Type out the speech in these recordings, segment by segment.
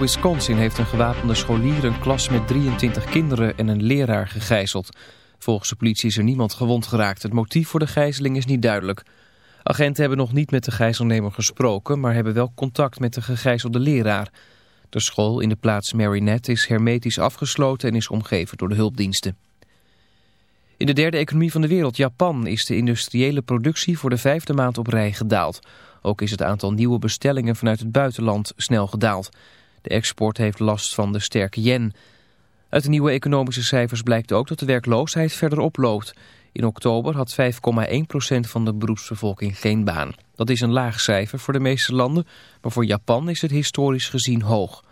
Wisconsin heeft een gewapende scholier een klas met 23 kinderen en een leraar gegijzeld. Volgens de politie is er niemand gewond geraakt. Het motief voor de gijzeling is niet duidelijk. Agenten hebben nog niet met de gijzelnemer gesproken, maar hebben wel contact met de gegijzelde leraar. De school in de plaats Marinette is hermetisch afgesloten en is omgeven door de hulpdiensten. In de derde economie van de wereld, Japan, is de industriële productie voor de vijfde maand op rij gedaald. Ook is het aantal nieuwe bestellingen vanuit het buitenland snel gedaald. De export heeft last van de sterke yen. Uit de nieuwe economische cijfers blijkt ook dat de werkloosheid verder oploopt. In oktober had 5,1% van de beroepsbevolking geen baan. Dat is een laag cijfer voor de meeste landen, maar voor Japan is het historisch gezien hoog.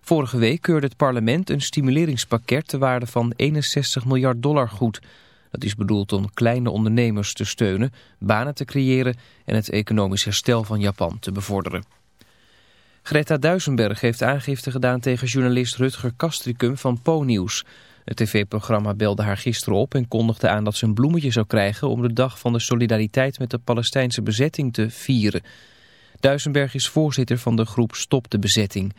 Vorige week keurde het parlement een stimuleringspakket te waarde van 61 miljard dollar goed. Dat is bedoeld om kleine ondernemers te steunen, banen te creëren en het economisch herstel van Japan te bevorderen. Greta Duisenberg heeft aangifte gedaan tegen journalist Rutger Kastricum van Po-nieuws. Het tv-programma belde haar gisteren op en kondigde aan dat ze een bloemetje zou krijgen... om de dag van de solidariteit met de Palestijnse bezetting te vieren. Duisenberg is voorzitter van de groep Stop de Bezetting.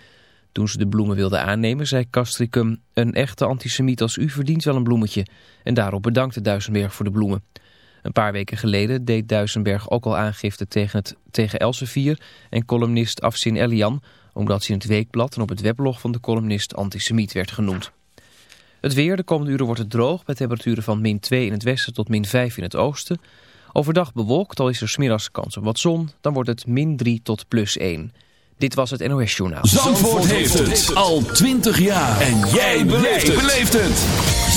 Toen ze de bloemen wilde aannemen, zei Kastricum... een echte antisemiet als u verdient wel een bloemetje. En daarop bedankte Duisenberg voor de bloemen. Een paar weken geleden deed Duisenberg ook al aangifte tegen, het, tegen Elsevier en columnist Afsin Elian, omdat ze in het weekblad en op het weblog van de columnist antisemiet werd genoemd. Het weer, de komende uren wordt het droog, met temperaturen van min 2 in het westen tot min 5 in het oosten. Overdag bewolkt, al is er smiddags kans op wat zon, dan wordt het min 3 tot plus 1. Dit was het NOS Journaal. Zandvoort, heeft het al 20 jaar. En jij beleeft het.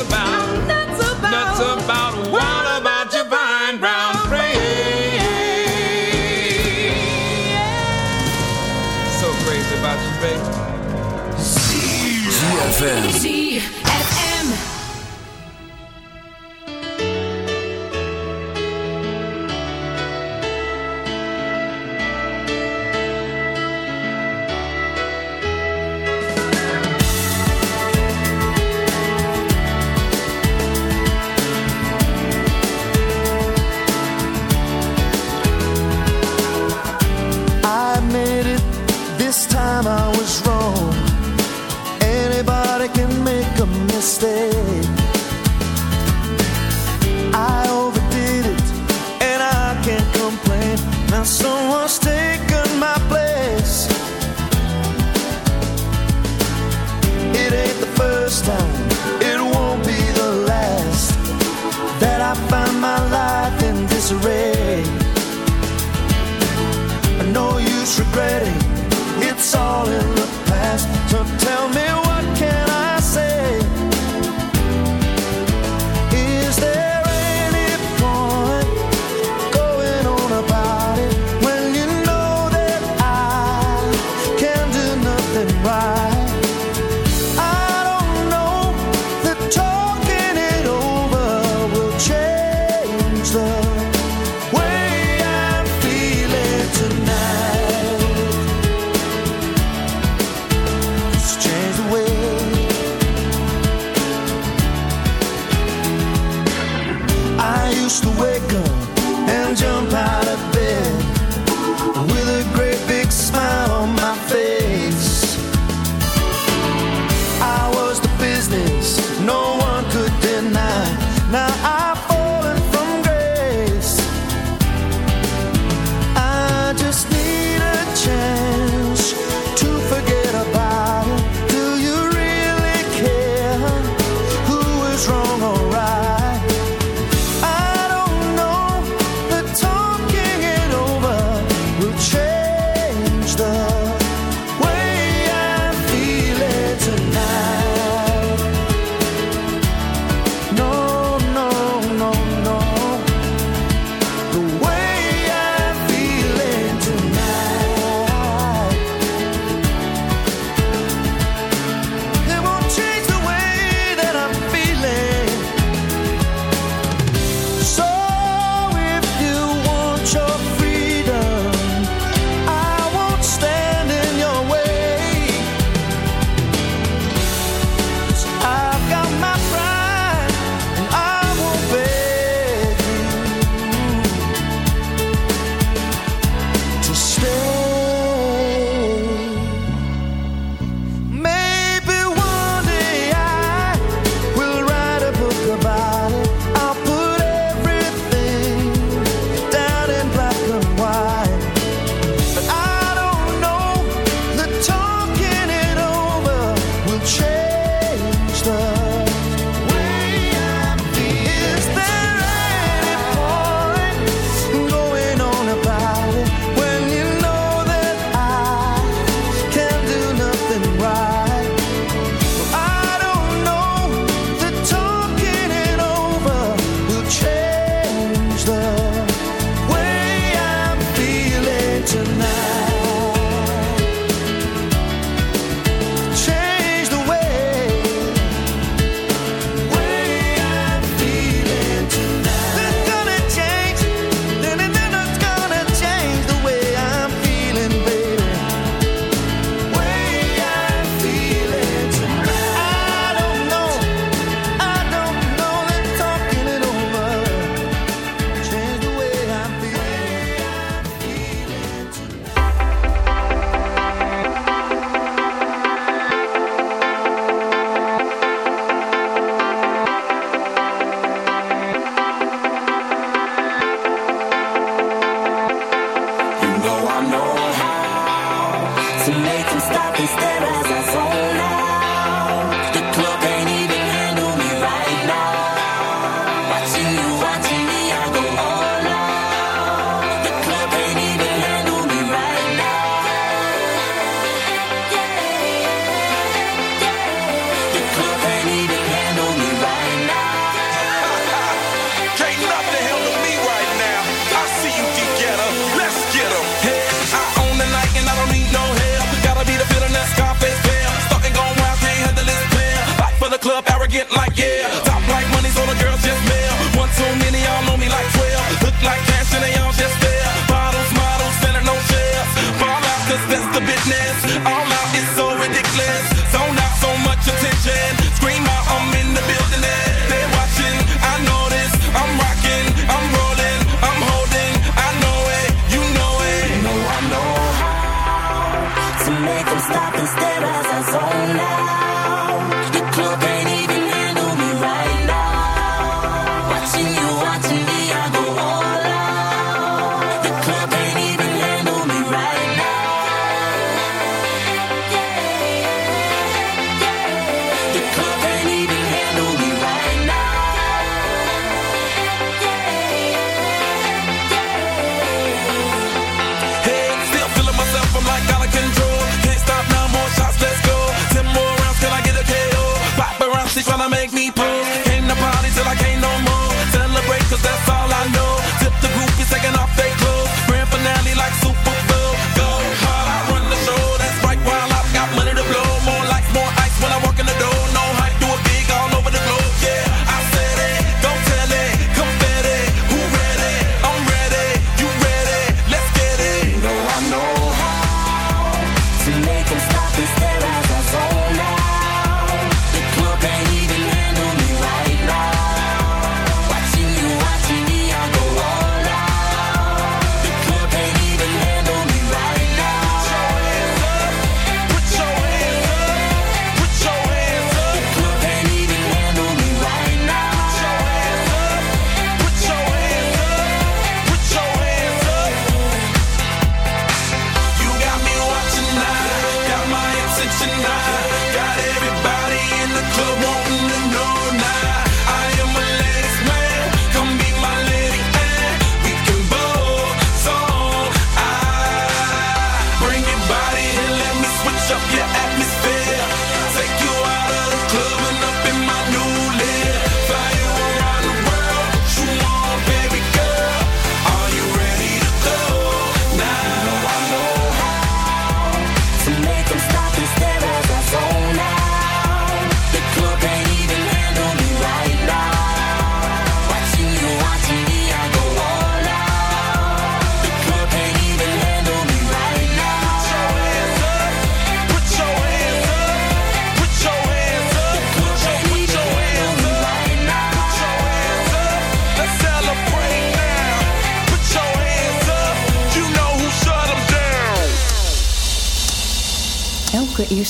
about, about, nuts about, nuts about, what about your fine brown frame? So crazy about you, baby. ZFM. ZFM. to wake up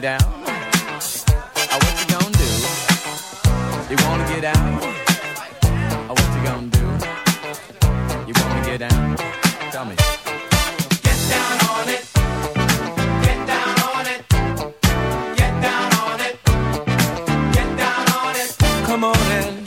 Get down? Oh, what you gonna do? You wanna get out? Oh, what you gonna do? You wanna get down? Tell me. Get down on it. Get down on it. Get down on it. Get down on it. Come on in.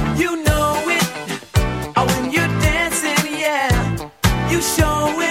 You know it. Oh, when you're dancing, yeah, you show it.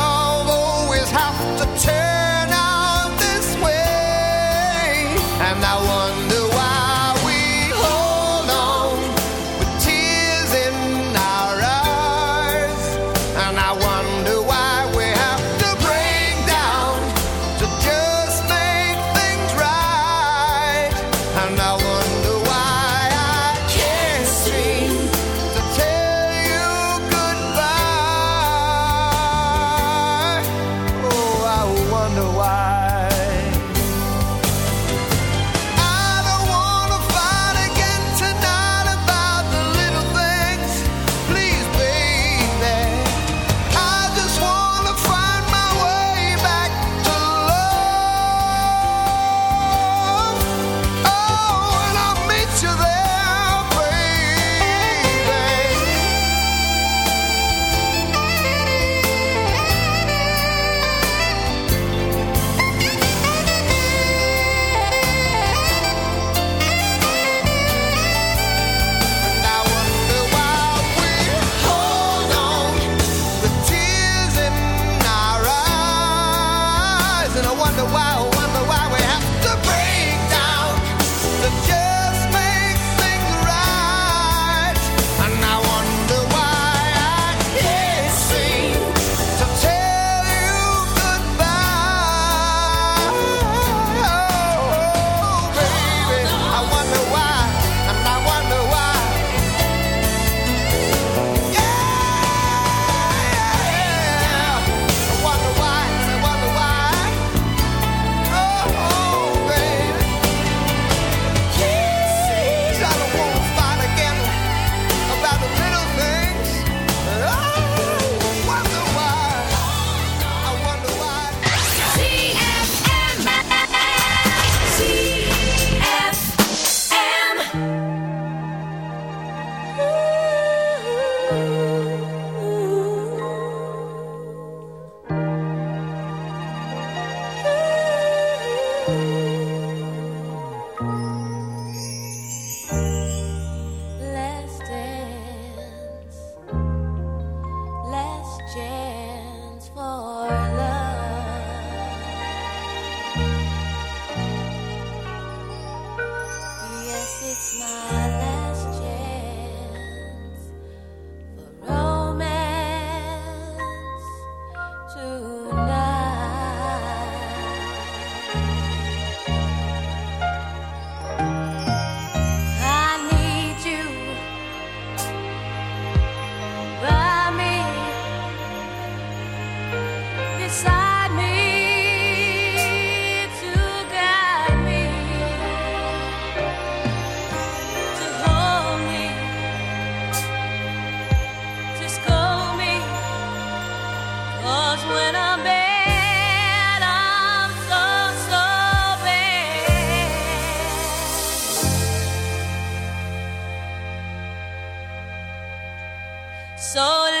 On